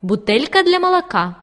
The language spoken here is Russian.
бутелька для молока.